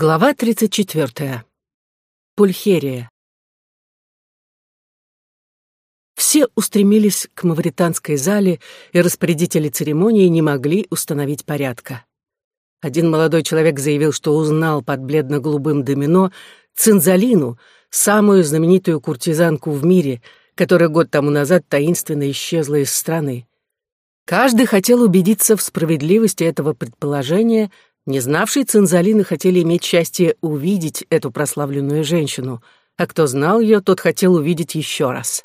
Глава 34. Пульхерия. Все устремились к мавританской зале, и распорядители церемонии не могли установить порядка. Один молодой человек заявил, что узнал под бледно-голубым домино Цинзалину, самую знаменитую куртизанку в мире, которая год тому назад таинственно исчезла из страны. Каждый хотел убедиться в справедливости этого предположения — не знавшие Цинзалины хотели иметь счастье увидеть эту прославленную женщину, а кто знал ее, тот хотел увидеть еще раз.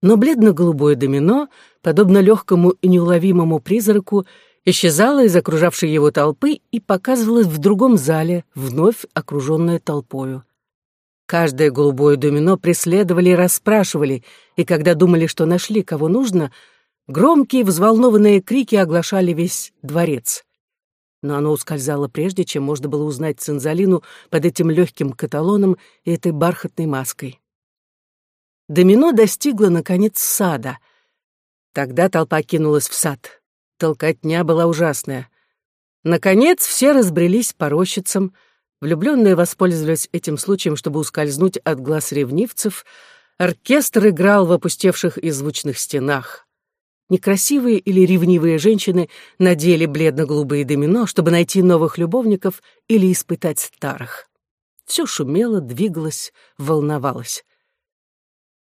Но бледно-голубое домино, подобно легкому и неуловимому призраку, исчезало из окружавшей его толпы и показывалось в другом зале, вновь окруженное толпою. Каждое голубое домино преследовали и расспрашивали, и когда думали, что нашли, кого нужно, громкие взволнованные крики оглашали весь дворец но оно ускользало прежде, чем можно было узнать Цинзалину под этим легким каталоном и этой бархатной маской. Домино достигло, наконец, сада. Тогда толпа кинулась в сад. Толкотня была ужасная. Наконец, все разбрелись по рощицам. Влюбленные воспользовались этим случаем, чтобы ускользнуть от глаз ревнивцев. Оркестр играл в опустевших и звучных стенах. Некрасивые или ревнивые женщины надели бледно-голубые домино, чтобы найти новых любовников или испытать старых. Все шумело, двигалось, волновалось.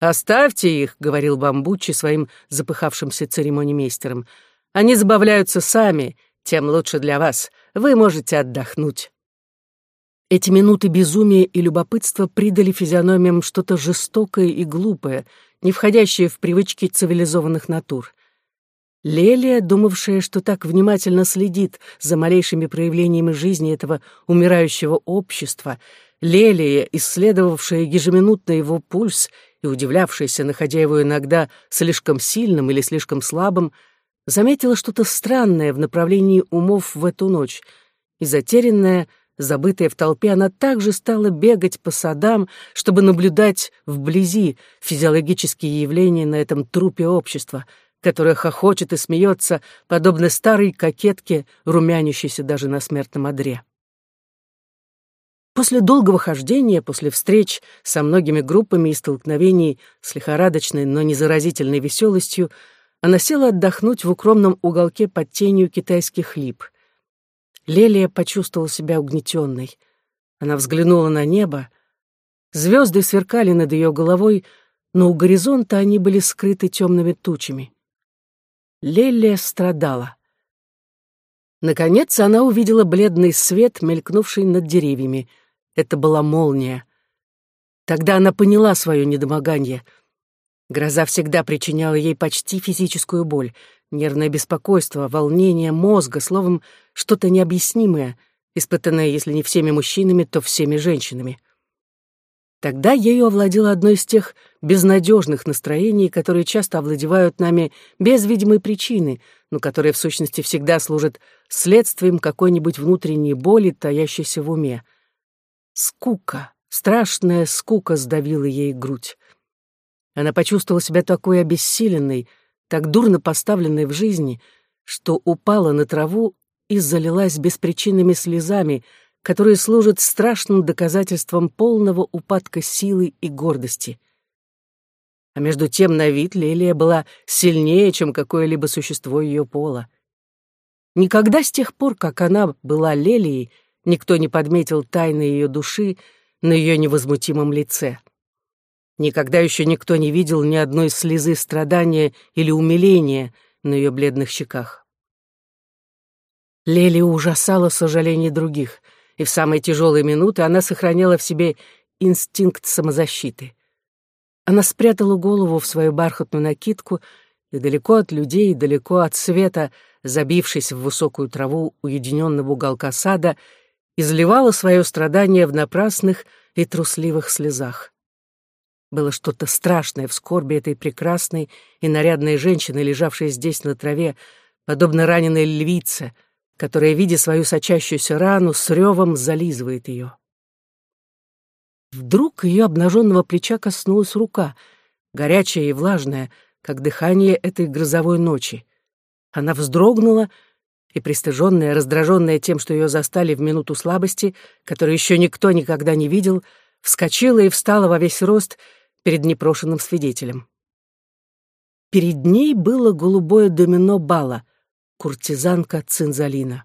«Оставьте их», — говорил Бамбуччи своим запыхавшимся церемонимейстерам. «Они забавляются сами, тем лучше для вас. Вы можете отдохнуть». Эти минуты безумия и любопытства придали физиономиям что-то жестокое и глупое, не входящее в привычки цивилизованных натур. Лелия, думавшая, что так внимательно следит за малейшими проявлениями жизни этого умирающего общества, Лелия, исследовавшая ежеминутно его пульс и удивлявшаяся, находя его иногда слишком сильным или слишком слабым, заметила что-то странное в направлении умов в эту ночь, и затерянная, забытая в толпе, она также стала бегать по садам, чтобы наблюдать вблизи физиологические явления на этом трупе общества — которая хохочет и смеется, подобно старой кокетке, румянящейся даже на смертном одре. После долгого хождения, после встреч со многими группами и столкновений с лихорадочной, но не заразительной веселостью, она села отдохнуть в укромном уголке под тенью китайских лип. Лелия почувствовала себя угнетенной. Она взглянула на небо. Звезды сверкали над ее головой, но у горизонта они были скрыты темными тучами. Лелия страдала. Наконец она увидела бледный свет, мелькнувший над деревьями. Это была молния. Тогда она поняла свое недомогание. Гроза всегда причиняла ей почти физическую боль, нервное беспокойство, волнение мозга, словом, что-то необъяснимое, испытанное, если не всеми мужчинами, то всеми женщинами. Тогда ею овладело одно из тех безнадежных настроений, которые часто овладевают нами без видимой причины, но которые в сущности всегда служат следствием какой-нибудь внутренней боли, таящейся в уме. Скука, страшная скука сдавила ей грудь. Она почувствовала себя такой обессиленной, так дурно поставленной в жизни, что упала на траву и залилась беспричинными слезами, которые служат страшным доказательством полного упадка силы и гордости. А между тем на вид Лелия была сильнее, чем какое-либо существо ее пола. Никогда с тех пор, как она была Лелией, никто не подметил тайны ее души на ее невозмутимом лице. Никогда еще никто не видел ни одной слезы страдания или умиления на ее бледных щеках. Лелия ужасала сожаление других — и в самые тяжелые минуты она сохраняла в себе инстинкт самозащиты. Она спрятала голову в свою бархатную накидку и далеко от людей, далеко от света, забившись в высокую траву уединенного уголка сада, изливала свое страдание в напрасных и трусливых слезах. Было что-то страшное в скорби этой прекрасной и нарядной женщины, лежавшей здесь на траве, подобно раненой львице, которая, видя свою сочащуюся рану, с ревом зализывает ее. Вдруг ее обнаженного плеча коснулась рука, горячая и влажная, как дыхание этой грозовой ночи. Она вздрогнула и пристыженная, раздраженная тем, что ее застали в минуту слабости, которую еще никто никогда не видел, вскочила и встала во весь рост перед непрошенным свидетелем. Перед ней было голубое домино бала, куртизанка Цинзалина.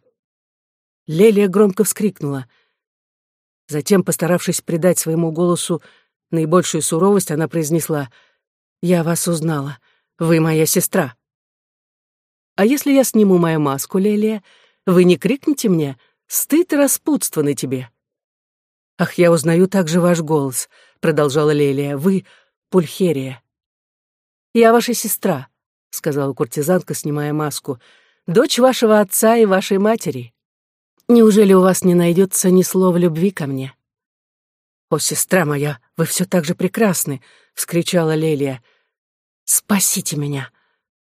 Лелия громко вскрикнула. Затем, постаравшись придать своему голосу наибольшую суровость, она произнесла «Я вас узнала. Вы моя сестра». «А если я сниму мою маску, Лелия, вы не крикнете мне «Стыд распутство на тебе»?» «Ах, я узнаю также ваш голос», — продолжала Лелия. «Вы — Пульхерия». «Я ваша сестра», — сказала куртизанка, снимая маску, «дочь вашего отца и вашей матери». Неужели у вас не найдется ни слова любви ко мне?» «О, сестра моя, вы все так же прекрасны!» — вскричала Лелия. «Спасите меня!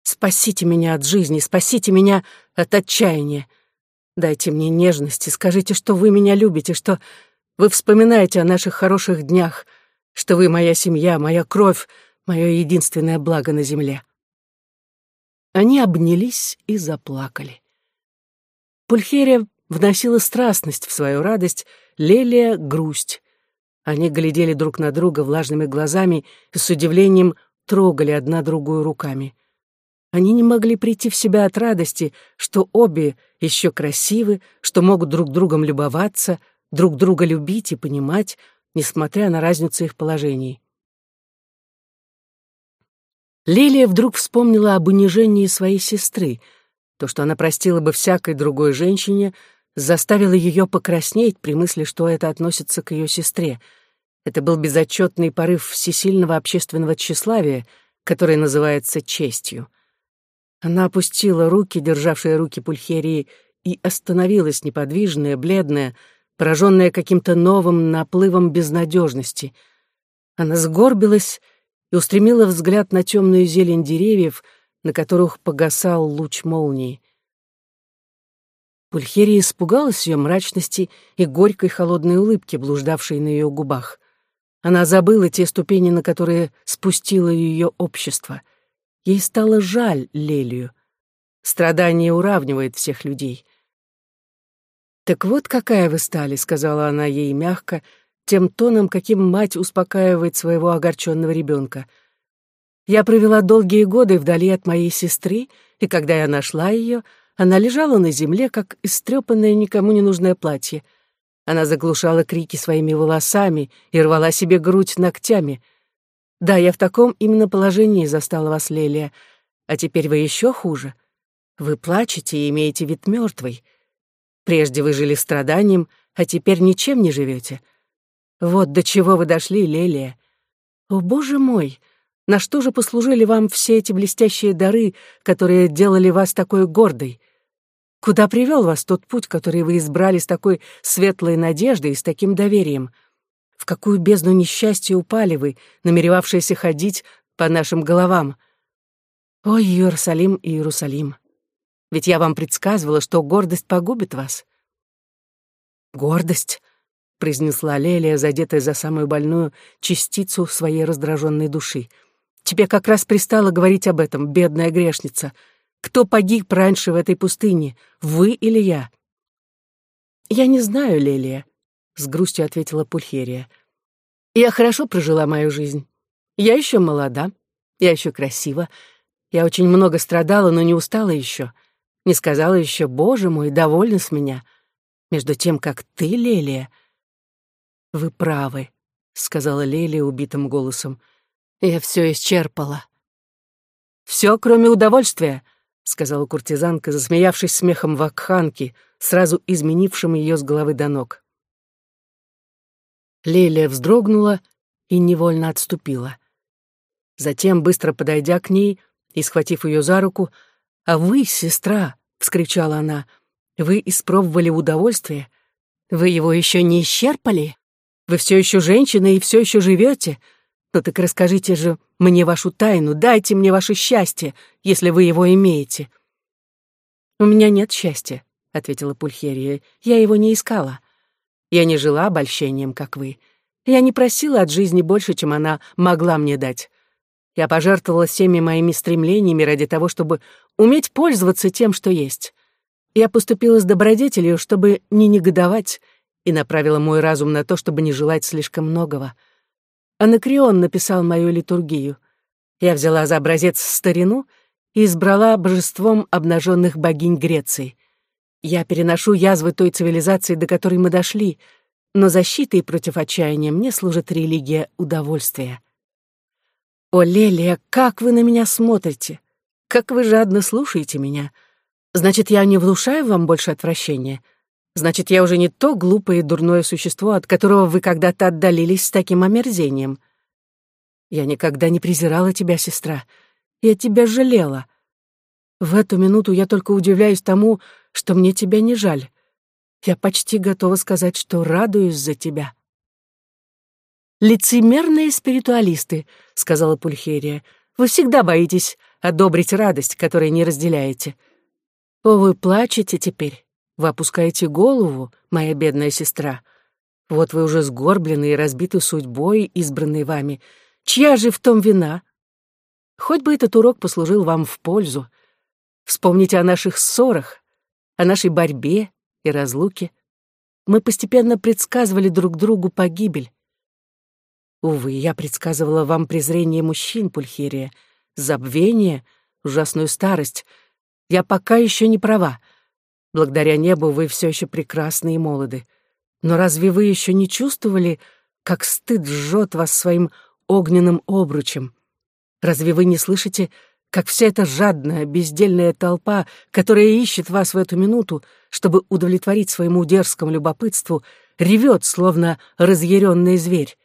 Спасите меня от жизни, спасите меня от отчаяния! Дайте мне нежности, скажите, что вы меня любите, что вы вспоминаете о наших хороших днях, что вы моя семья, моя кровь, мое единственное благо на земле». Они обнялись и заплакали. Пульхерия вносила страстность в свою радость, Лелия — грусть. Они глядели друг на друга влажными глазами и с удивлением трогали одна другую руками. Они не могли прийти в себя от радости, что обе еще красивы, что могут друг другом любоваться, друг друга любить и понимать, несмотря на разницу их положений. Лилия вдруг вспомнила об унижении своей сестры, то, что она простила бы всякой другой женщине, заставило ее покраснеть при мысли, что это относится к ее сестре. Это был безотчетный порыв всесильного общественного тщеславия, который называется честью. Она опустила руки, державшие руки Пульхерии, и остановилась неподвижная, бледная, пораженная каким-то новым наплывом безнадежности. Она сгорбилась и устремила взгляд на темную зелень деревьев, на которых погасал луч молнии. Пульхерия испугалась ее мрачности и горькой холодной улыбки, блуждавшей на ее губах. Она забыла те ступени, на которые спустило ее общество. Ей стало жаль Лелию. Страдание уравнивает всех людей. «Так вот какая вы стали», — сказала она ей мягко, тем тоном, каким мать успокаивает своего огорченного ребенка. «Я провела долгие годы вдали от моей сестры, и когда я нашла ее, — она лежала на земле, как истрепанное никому не нужное платье. Она заглушала крики своими волосами и рвала себе грудь ногтями. Да, я в таком именно положении застала вас, Лелия. А теперь вы еще хуже. Вы плачете и имеете вид мертвый. Прежде вы жили страданием, а теперь ничем не живете. Вот до чего вы дошли, Лелия. О, боже мой! На что же послужили вам все эти блестящие дары, которые делали вас такой гордой? Куда привел вас тот путь, который вы избрали с такой светлой надеждой и с таким доверием? В какую бездну несчастья упали вы, намеревавшиеся ходить по нашим головам? Ой, Иерусалим Иерусалим! Ведь я вам предсказывала, что гордость погубит вас. Гордость, — произнесла Лелия, задетая за самую больную частицу своей раздраженной души. «Тебе как раз пристало говорить об этом, бедная грешница. Кто погиб раньше в этой пустыне, вы или я?» «Я не знаю, Лелия», — с грустью ответила Пульхерия. «Я хорошо прожила мою жизнь. Я еще молода, я еще красива. Я очень много страдала, но не устала еще. Не сказала еще, боже мой, довольна с меня. Между тем, как ты, Лелия...» «Вы правы», — сказала Лелия убитым голосом. «Я все исчерпала». «Все, кроме удовольствия», сказала куртизанка, засмеявшись смехом вакханки, сразу изменившим ее с головы до ног. Лелия вздрогнула и невольно отступила. Затем, быстро подойдя к ней и схватив ее за руку, «А вы, сестра!» — вскричала она. «Вы испробовали удовольствие? Вы его еще не исчерпали? Вы все еще женщина и все еще живете? Ну так расскажите же мне вашу тайну, дайте мне ваше счастье, если вы его имеете». «У меня нет счастья», — ответила Пульхерия. «Я его не искала. Я не жила обольщением, как вы. Я не просила от жизни больше, чем она могла мне дать. Я пожертвовала всеми моими стремлениями ради того, чтобы уметь пользоваться тем, что есть. Я поступила с добродетелью, чтобы не негодовать, и направила мой разум на то, чтобы не желать слишком многого. Анакреон написал мою литургию. Я взяла за образец старину и избрала божеством обнаженных богинь Греции. Я переношу язвы той цивилизации, до которой мы дошли, но защитой против отчаяния мне служит религия удовольствия. О, Лелия, как вы на меня смотрите! Как вы жадно слушаете меня! Значит, я не внушаю вам больше отвращения? Значит, я уже не то глупое и дурное существо, от которого вы когда-то отдалились с таким омерзением. Я никогда не презирала тебя, сестра. Я тебя жалела. В эту минуту я только удивляюсь тому, что мне тебя не жаль. Я почти готова сказать, что радуюсь за тебя. «Лицемерные спиритуалисты», — сказала Пульхерия. «Вы всегда боитесь одобрить радость, которую не разделяете. О, вы плачете теперь, вы опускаете голову, моя бедная сестра. Вот вы уже сгорблены и разбиты судьбой, избранной вами, Чья же в том вина? Хоть бы этот урок послужил вам в пользу. Вспомните о наших ссорах, о нашей борьбе и разлуке. Мы постепенно предсказывали друг другу погибель. Увы, я предсказывала вам презрение мужчин, Пульхерия, забвение, ужасную старость. Я пока еще не права. Благодаря небу вы все еще прекрасны и молоды. Но разве вы еще не чувствовали, как стыд жжет вас своим огненным обручем. Разве вы не слышите, как вся эта жадная, бездельная толпа, которая ищет вас в эту минуту, чтобы удовлетворить своему дерзкому любопытству, ревет, словно разъяренный зверь?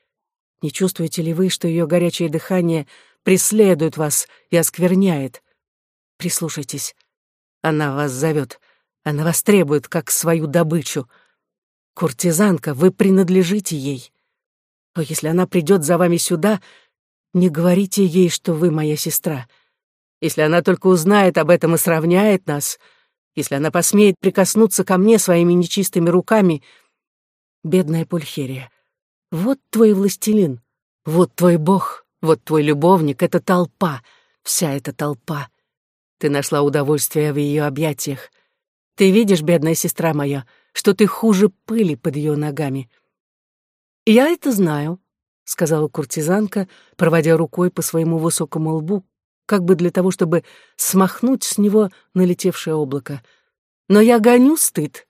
Не чувствуете ли вы, что ее горячее дыхание преследует вас и оскверняет? Прислушайтесь. Она вас зовет. Она вас требует, как свою добычу. Куртизанка, вы принадлежите ей. Но если она придет за вами сюда, не говорите ей, что вы моя сестра. Если она только узнает об этом и сравняет нас, если она посмеет прикоснуться ко мне своими нечистыми руками, бедная Пульхерия, вот твой властелин, вот твой бог, вот твой любовник, это толпа, вся эта толпа. Ты нашла удовольствие в ее объятиях. Ты видишь, бедная сестра моя, что ты хуже пыли под ее ногами. «Я это знаю», — сказала куртизанка, проводя рукой по своему высокому лбу, как бы для того, чтобы смахнуть с него налетевшее облако. «Но я гоню стыд.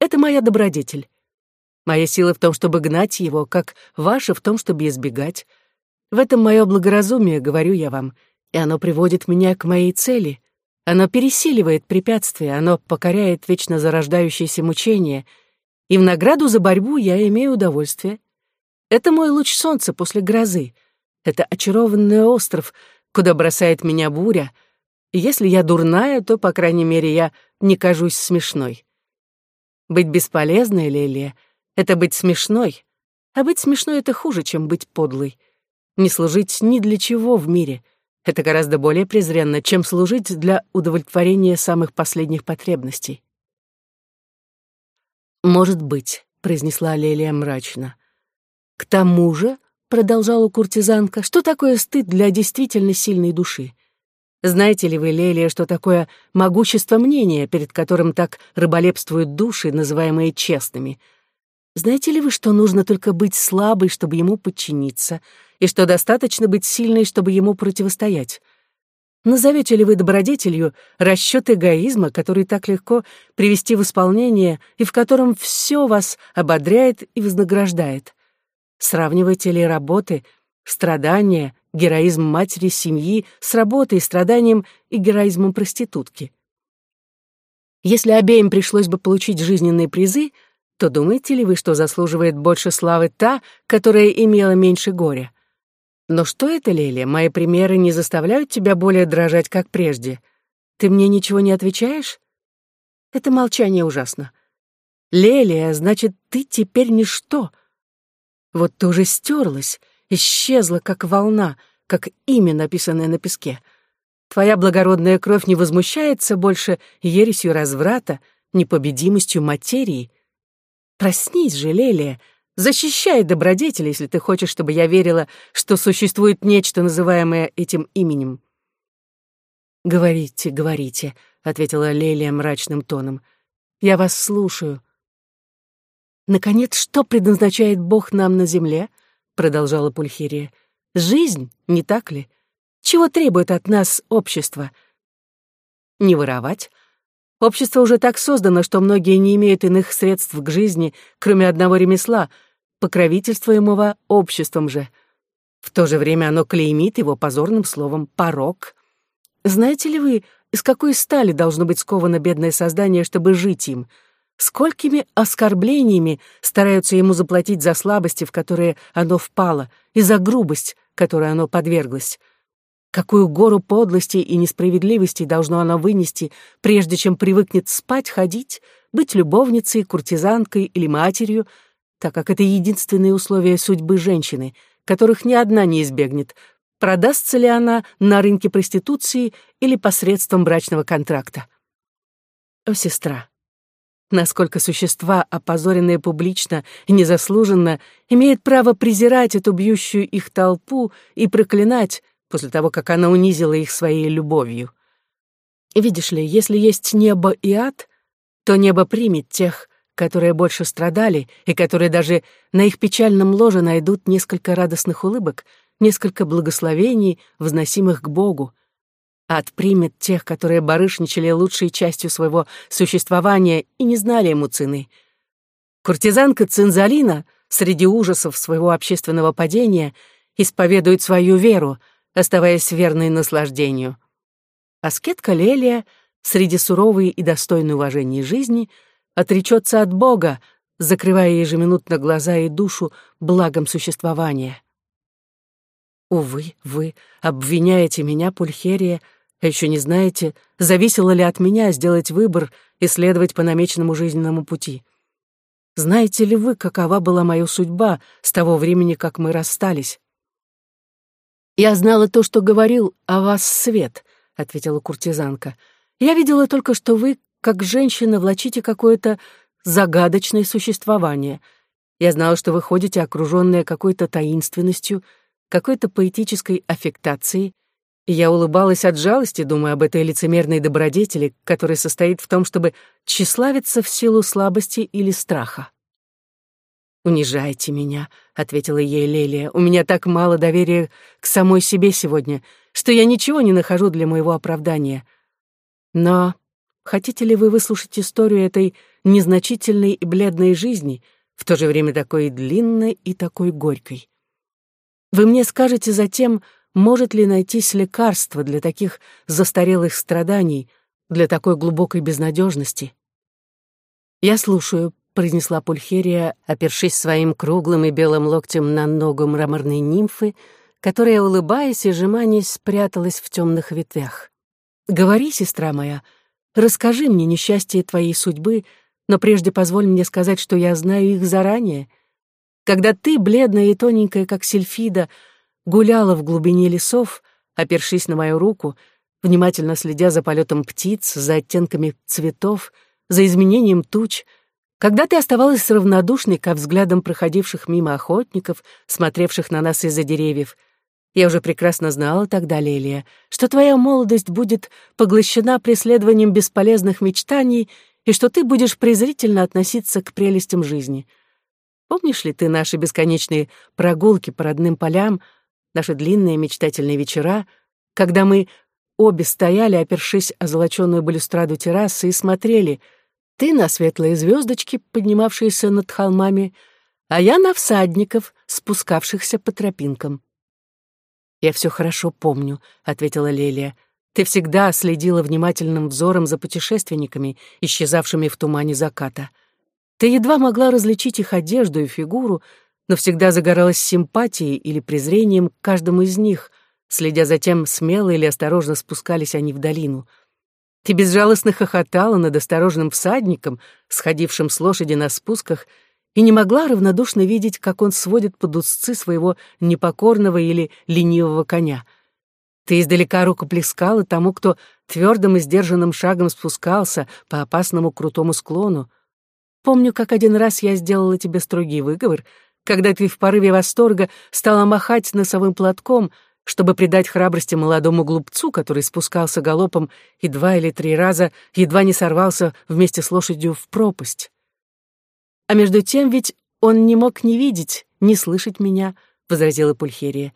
Это моя добродетель. Моя сила в том, чтобы гнать его, как ваша в том, чтобы избегать. В этом мое благоразумие, говорю я вам, и оно приводит меня к моей цели. Оно пересиливает препятствия, оно покоряет вечно зарождающиеся мучения, и в награду за борьбу я имею удовольствие. Это мой луч солнца после грозы. Это очарованный остров, куда бросает меня буря. И если я дурная, то, по крайней мере, я не кажусь смешной. Быть бесполезной, Лелия, — это быть смешной. А быть смешной — это хуже, чем быть подлой. Не служить ни для чего в мире — это гораздо более презренно, чем служить для удовлетворения самых последних потребностей. «Может быть», — произнесла Лелия мрачно, к тому же, продолжала куртизанка, что такое стыд для действительно сильной души? Знаете ли вы, Лелия, что такое могущество мнения, перед которым так рыболепствуют души, называемые честными? Знаете ли вы, что нужно только быть слабой, чтобы ему подчиниться, и что достаточно быть сильной, чтобы ему противостоять? Назовете ли вы добродетелью расчет эгоизма, который так легко привести в исполнение и в котором все вас ободряет и вознаграждает? Сравниваете ли работы, страдания, героизм матери семьи с работой, страданием и героизмом проститутки? Если обеим пришлось бы получить жизненные призы, то думаете ли вы, что заслуживает больше славы та, которая имела меньше горя? Но что это, Леля, мои примеры не заставляют тебя более дрожать, как прежде? Ты мне ничего не отвечаешь? Это молчание ужасно. Лелия, значит, ты теперь ничто, вот ты уже стерлась, исчезла, как волна, как имя, написанное на песке. Твоя благородная кровь не возмущается больше ересью разврата, непобедимостью материи. Проснись же, Лелия, защищай добродетель, если ты хочешь, чтобы я верила, что существует нечто, называемое этим именем. «Говорите, говорите», — ответила Лелия мрачным тоном. Я вас слушаю. Наконец, что предназначает Бог нам на земле? Продолжала Пульхирия. Жизнь, не так ли? Чего требует от нас общество? Не воровать. Общество уже так создано, что многие не имеют иных средств к жизни, кроме одного ремесла, покровительствуемого обществом же. В то же время оно клеймит его позорным словом «порок». Знаете ли вы, из какой стали должно быть сковано бедное создание, чтобы жить им? Сколькими оскорблениями стараются ему заплатить за слабости, в которые оно впало, и за грубость, которой оно подверглось? Какую гору подлости и несправедливости должно оно вынести, прежде чем привыкнет спать, ходить, быть любовницей, куртизанкой или матерью, так как это единственные условия судьбы женщины, которых ни одна не избегнет, продастся ли она на рынке проституции или посредством брачного контракта. О, сестра, насколько существа, опозоренные публично и незаслуженно, имеют право презирать эту бьющую их толпу и проклинать после того, как она унизила их своей любовью. Видишь ли, если есть небо и ад, то небо примет тех, которые больше страдали и которые даже на их печальном ложе найдут несколько радостных улыбок — несколько благословений, возносимых к Богу. Ад примет тех, которые барышничали лучшей частью своего существования и не знали ему цены. Куртизанка Цинзалина среди ужасов своего общественного падения исповедует свою веру, оставаясь верной наслаждению. Аскетка Лелия среди суровой и достойной уважения жизни отречется от Бога, закрывая ежеминутно глаза и душу благом существования. Увы, вы обвиняете меня, Пульхерия, а еще не знаете, зависело ли от меня сделать выбор и следовать по намеченному жизненному пути. Знаете ли вы, какова была моя судьба с того времени, как мы расстались? «Я знала то, что говорил о вас Свет», — ответила куртизанка. «Я видела только, что вы, как женщина, влачите какое-то загадочное существование. Я знала, что вы ходите, окруженная какой-то таинственностью, — какой-то поэтической аффектацией, и я улыбалась от жалости, думая об этой лицемерной добродетели, которая состоит в том, чтобы тщеславиться в силу слабости или страха. «Унижайте меня», — ответила ей Лелия. «У меня так мало доверия к самой себе сегодня, что я ничего не нахожу для моего оправдания. Но хотите ли вы выслушать историю этой незначительной и бледной жизни, в то же время такой длинной и такой горькой? Вы мне скажете затем, может ли найтись лекарство для таких застарелых страданий, для такой глубокой безнадежности? «Я слушаю», — произнесла Пульхерия, опершись своим круглым и белым локтем на ногу мраморной нимфы, которая, улыбаясь и сжимаясь, спряталась в темных ветвях. «Говори, сестра моя, расскажи мне несчастье твоей судьбы, но прежде позволь мне сказать, что я знаю их заранее — когда ты, бледная и тоненькая, как сельфида, гуляла в глубине лесов, опершись на мою руку, внимательно следя за полетом птиц, за оттенками цветов, за изменением туч, когда ты оставалась равнодушной ко взглядам проходивших мимо охотников, смотревших на нас из-за деревьев, я уже прекрасно знала тогда, Лелия, что твоя молодость будет поглощена преследованием бесполезных мечтаний и что ты будешь презрительно относиться к прелестям жизни — Помнишь ли ты наши бесконечные прогулки по родным полям, наши длинные мечтательные вечера, когда мы обе стояли, опершись о золоченую балюстраду террасы, и смотрели, ты на светлые звездочки, поднимавшиеся над холмами, а я на всадников, спускавшихся по тропинкам. «Я все хорошо помню», — ответила Лелия. «Ты всегда следила внимательным взором за путешественниками, исчезавшими в тумане заката. Ты едва могла различить их одежду и фигуру, но всегда загоралась симпатией или презрением к каждому из них, следя за тем, смело или осторожно спускались они в долину. Ты безжалостно хохотала над осторожным всадником, сходившим с лошади на спусках, и не могла равнодушно видеть, как он сводит под узцы своего непокорного или ленивого коня. Ты издалека рукоплескала тому, кто твердым и сдержанным шагом спускался по опасному крутому склону, Помню, как один раз я сделала тебе строгий выговор, когда ты в порыве восторга стала махать носовым платком, чтобы придать храбрости молодому глупцу, который спускался галопом и два или три раза едва не сорвался вместе с лошадью в пропасть. А между тем ведь он не мог ни видеть, ни слышать меня, — возразила Пульхерия.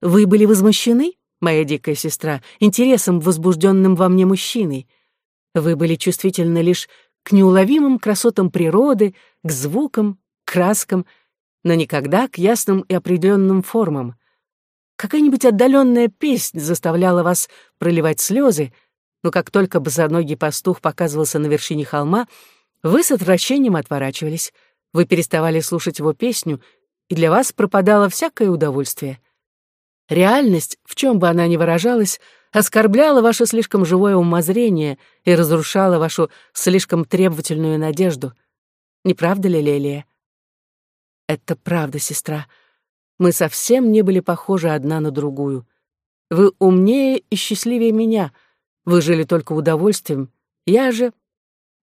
Вы были возмущены, моя дикая сестра, интересом, возбужденным во мне мужчиной. Вы были чувствительны лишь к неуловимым красотам природы, к звукам, краскам, но никогда к ясным и определенным формам. Какая-нибудь отдаленная песнь заставляла вас проливать слезы, но как только босоногий пастух показывался на вершине холма, вы с отвращением отворачивались, вы переставали слушать его песню, и для вас пропадало всякое удовольствие. Реальность, в чем бы она ни выражалась, оскорбляла ваше слишком живое умозрение и разрушала вашу слишком требовательную надежду. Не правда ли, Лелия? Это правда, сестра. Мы совсем не были похожи одна на другую. Вы умнее и счастливее меня. Вы жили только удовольствием. Я же,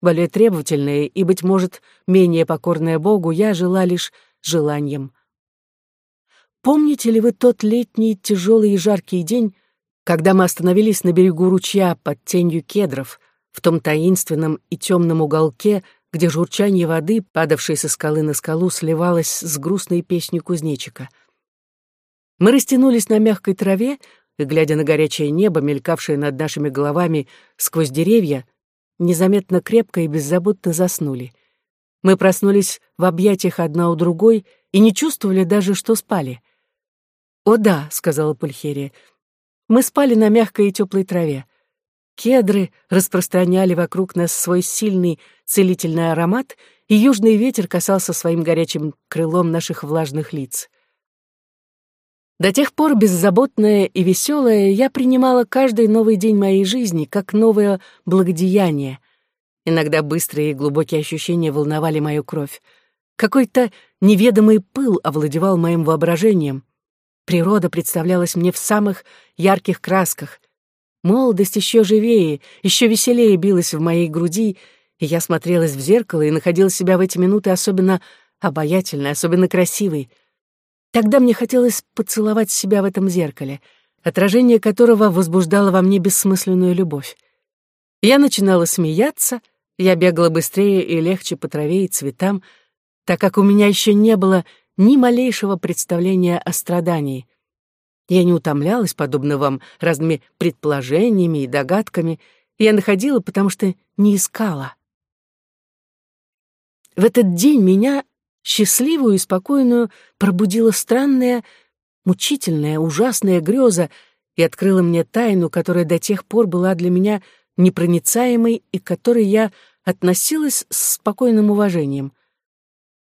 более требовательная и, быть может, менее покорная Богу, я жила лишь желанием. Помните ли вы тот летний тяжелый и жаркий день, когда мы остановились на берегу ручья под тенью кедров, в том таинственном и темном уголке, где журчание воды, падавшей со скалы на скалу, сливалось с грустной песней кузнечика. Мы растянулись на мягкой траве, и, глядя на горячее небо, мелькавшее над нашими головами сквозь деревья, незаметно крепко и беззаботно заснули. Мы проснулись в объятиях одна у другой и не чувствовали даже, что спали — «О да», — сказала Пульхерия, — «мы спали на мягкой и теплой траве. Кедры распространяли вокруг нас свой сильный целительный аромат, и южный ветер касался своим горячим крылом наших влажных лиц. До тех пор беззаботная и веселая я принимала каждый новый день моей жизни как новое благодеяние. Иногда быстрые и глубокие ощущения волновали мою кровь. Какой-то неведомый пыл овладевал моим воображением. Природа представлялась мне в самых ярких красках. Молодость еще живее, еще веселее билась в моей груди, и я смотрелась в зеркало и находила себя в эти минуты особенно обаятельной, особенно красивой. Тогда мне хотелось поцеловать себя в этом зеркале, отражение которого возбуждало во мне бессмысленную любовь. Я начинала смеяться, я бегала быстрее и легче по траве и цветам, так как у меня еще не было ни малейшего представления о страдании. Я не утомлялась, подобно вам, разными предположениями и догадками. Я находила, потому что не искала. В этот день меня, счастливую и спокойную, пробудила странная, мучительная, ужасная греза и открыла мне тайну, которая до тех пор была для меня непроницаемой и к которой я относилась с спокойным уважением.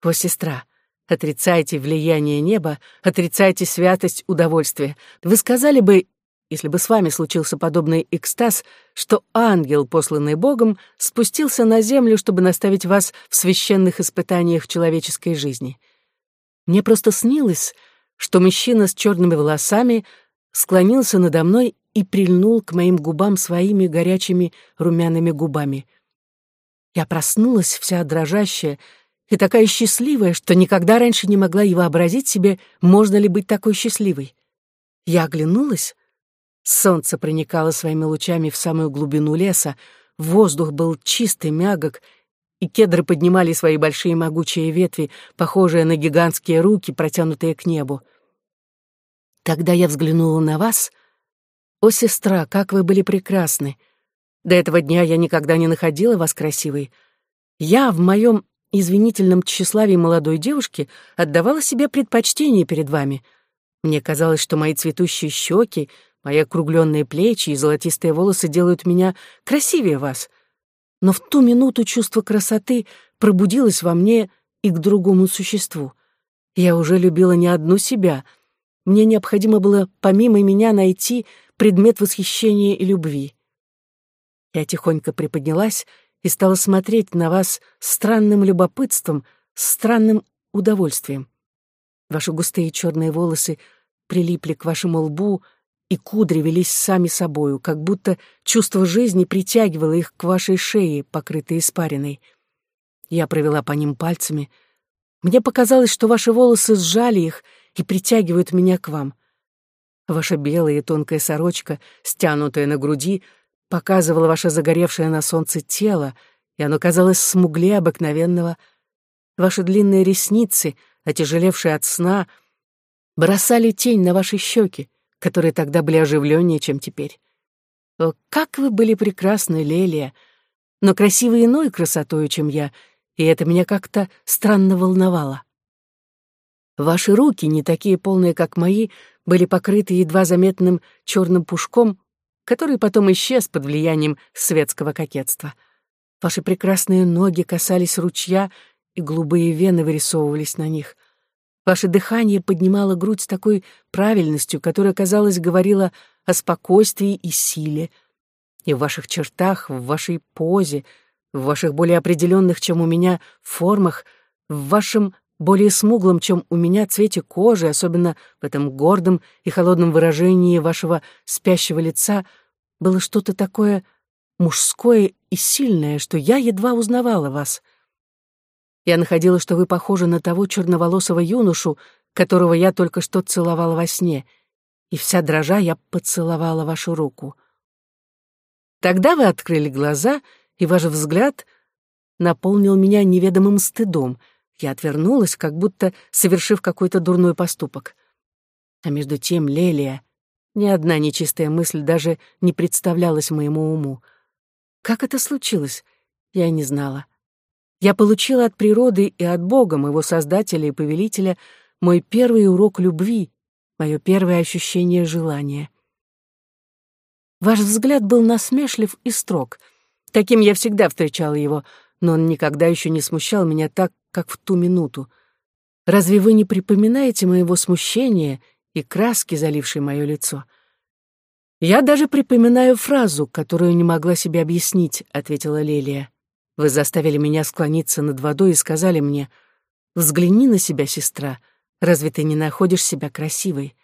О, сестра, Отрицайте влияние неба, отрицайте святость удовольствия. Вы сказали бы, если бы с вами случился подобный экстаз, что ангел, посланный Богом, спустился на землю, чтобы наставить вас в священных испытаниях человеческой жизни. Мне просто снилось, что мужчина с черными волосами склонился надо мной и прильнул к моим губам своими горячими румяными губами. Я проснулась вся дрожащая, и такая счастливая, что никогда раньше не могла и вообразить себе, можно ли быть такой счастливой. Я оглянулась. Солнце проникало своими лучами в самую глубину леса, воздух был чистый, мягок, и кедры поднимали свои большие могучие ветви, похожие на гигантские руки, протянутые к небу. Тогда я взглянула на вас. О, сестра, как вы были прекрасны! До этого дня я никогда не находила вас красивой. Я в моем извинительном тщеславии молодой девушки отдавала себе предпочтение перед вами. Мне казалось, что мои цветущие щеки, мои округленные плечи и золотистые волосы делают меня красивее вас. Но в ту минуту чувство красоты пробудилось во мне и к другому существу. Я уже любила не одну себя. Мне необходимо было помимо меня найти предмет восхищения и любви. Я тихонько приподнялась и стала смотреть на вас странным любопытством, странным удовольствием. Ваши густые черные волосы прилипли к вашему лбу, и кудри велись сами собою, как будто чувство жизни притягивало их к вашей шее, покрытой испариной. Я провела по ним пальцами. Мне показалось, что ваши волосы сжали их и притягивают меня к вам. Ваша белая и тонкая сорочка, стянутая на груди, показывала ваше загоревшее на солнце тело, и оно казалось смуглее обыкновенного. Ваши длинные ресницы, отяжелевшие от сна, бросали тень на ваши щеки, которые тогда были оживленнее, чем теперь. О, как вы были прекрасны, Лелия, но красивой иной красотою, чем я, и это меня как-то странно волновало. Ваши руки, не такие полные, как мои, были покрыты едва заметным черным пушком, который потом исчез под влиянием светского кокетства. Ваши прекрасные ноги касались ручья, и голубые вены вырисовывались на них. Ваше дыхание поднимало грудь с такой правильностью, которая, казалось, говорила о спокойствии и силе. И в ваших чертах, в вашей позе, в ваших более определенных, чем у меня, формах, в вашем более смуглом, чем у меня, цвете кожи, особенно в этом гордом и холодном выражении вашего спящего лица, было что-то такое мужское и сильное, что я едва узнавала вас. Я находила, что вы похожи на того черноволосого юношу, которого я только что целовала во сне, и вся дрожа я поцеловала вашу руку. Тогда вы открыли глаза, и ваш взгляд наполнил меня неведомым стыдом — я отвернулась, как будто совершив какой-то дурной поступок. А между тем Лелия, ни одна нечистая мысль даже не представлялась моему уму. Как это случилось, я не знала. Я получила от природы и от Бога, моего Создателя и Повелителя, мой первый урок любви, мое первое ощущение желания. Ваш взгляд был насмешлив и строг. Таким я всегда встречала его, но он никогда еще не смущал меня так, как в ту минуту. Разве вы не припоминаете моего смущения и краски, залившей мое лицо? Я даже припоминаю фразу, которую не могла себе объяснить, ответила Лелия. Вы заставили меня склониться над водой и сказали мне, «Взгляни на себя, сестра, разве ты не находишь себя красивой?»